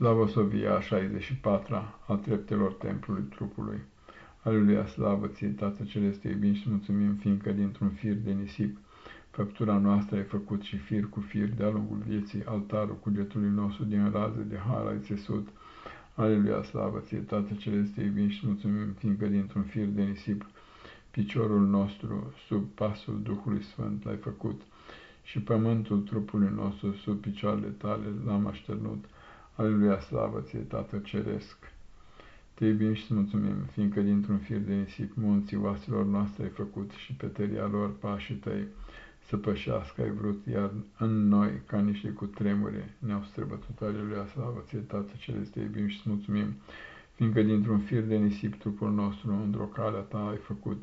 Slavosovia a 64-a a treptelor templului trupului. Aleluia, slavă ție, Tată Celeste, iubim și mulțumim, fiindcă dintr-un fir de nisip, făptura noastră ai făcut și fir cu fir de-a lungul vieții, altarul cugetului nostru din rază de har ai țesut. Aleluia, slavă ție, Tată Celeste, iubim și mulțumim, fiindcă dintr-un fir de nisip, piciorul nostru sub pasul Duhului Sfânt l-ai făcut și pământul trupului nostru sub picioarele tale l-am așternut. Aleluia, slavă ție, Tată Ceresc! Te iubim și mulțumim, fiindcă dintr-un fir de nisip munții oaselor noastre ai făcut și pe tăria lor pașii tăi să pășească ai vrut, iar în noi, ca niște cutremure, ne-au străbătut. Aleluia, slavă ție, Tată Celeste, te iubim și mulțumim, fiindcă dintr-un fir de nisip trupul nostru, într-o calea ta ai făcut,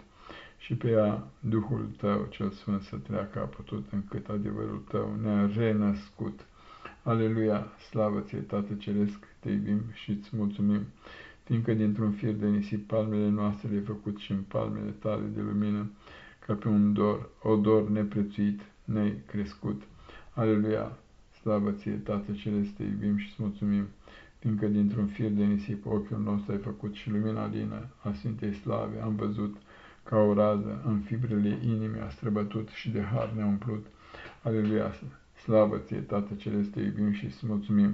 și pe ea Duhul tău cel Sfânt să treacă a putut, încât adevărul tău ne-a renăscut. Aleluia, slavă ție, Tată Ceresc, te iubim și îți mulțumim, fiindcă dintr-un fir de nisip palmele noastre le-ai făcut și în palmele tale de lumină, ca pe un dor, odor neprețuit, ne-ai crescut. Aleluia, slavă ție, Tată Ceresc, te iubim și îți mulțumim, fiindcă dintr-un fir de nisip ochiul nostru ai făcut și lumina lină a Sfintei Slave am văzut, ca o rază în fibrele inimii a străbătut și de har ne-a umplut. Aleluia, Slavă ție, Tată Celeste, iubim și îți mulțumim,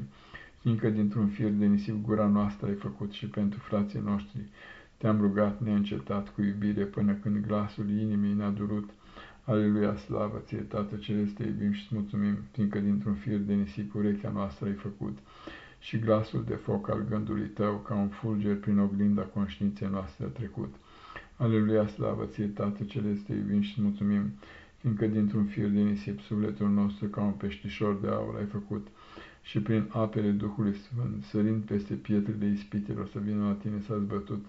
fiindcă dintr-un fir de nisip gura noastră ai făcut și pentru frații noștri. Te-am rugat neîncetat cu iubire până când glasul inimii ne-a durut. Aleluia, slavă ție, Tată Celeste, iubim și îți mulțumim, fiindcă dintr-un fir de nisip urechea noastră ai făcut și glasul de foc al gândului tău, ca un fulger prin oglinda conștiinței noastre a trecut. Aleluia, slavă ție, Tată Celeste, iubim și îți mulțumim, fiindcă dintr-un fir de nisip sufletul nostru ca un peștișor de aur ai făcut și prin apele Duhului Sfânt, sărind peste pietrele ispitelor să vină la tine s-a zbătut,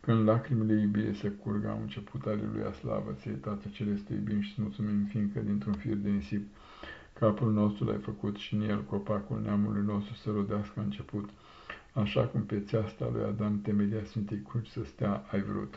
când lacrimile iubire se curg, au început aleluia slavă ție, Tată Celeste, iubim și mulțumim, fiindcă dintr-un fir de nisip capul nostru l-ai făcut și în el copacul neamului nostru să rodească început, așa cum pe țeasta lui Adam temelia Sfintei Cruci să stea ai vrut.